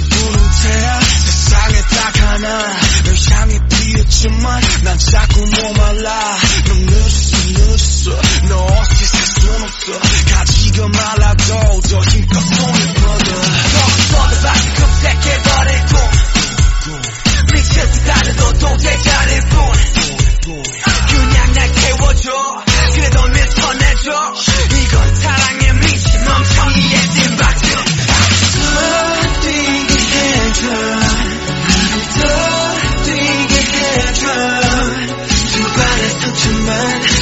부른 태야. 세상에 딱 하나. 널 향해 피었지만 난 자꾸 목말라. 넌 늦어 man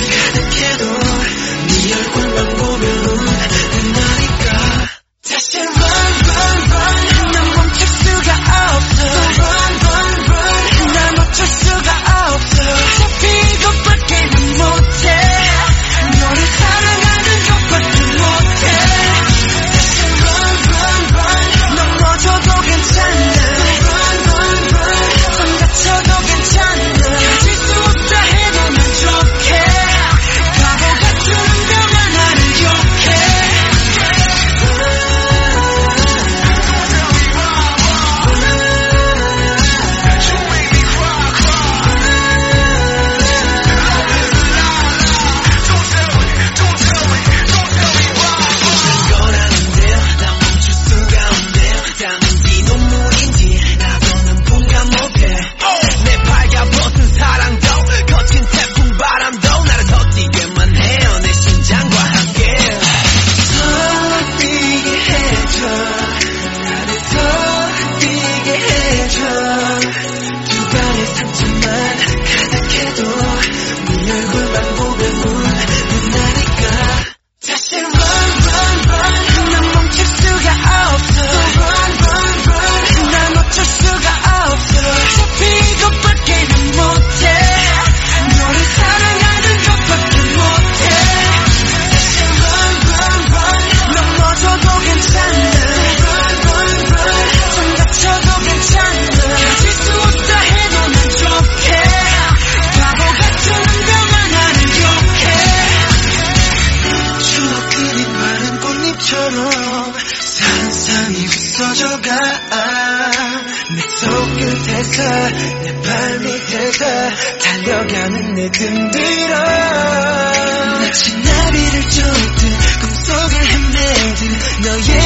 상상이 웃어져가. 내 손끝에서 내 발밑에서 달려가는 내 등들어 마치 나비를 쫓듯 꿈속을 헤매듯 너의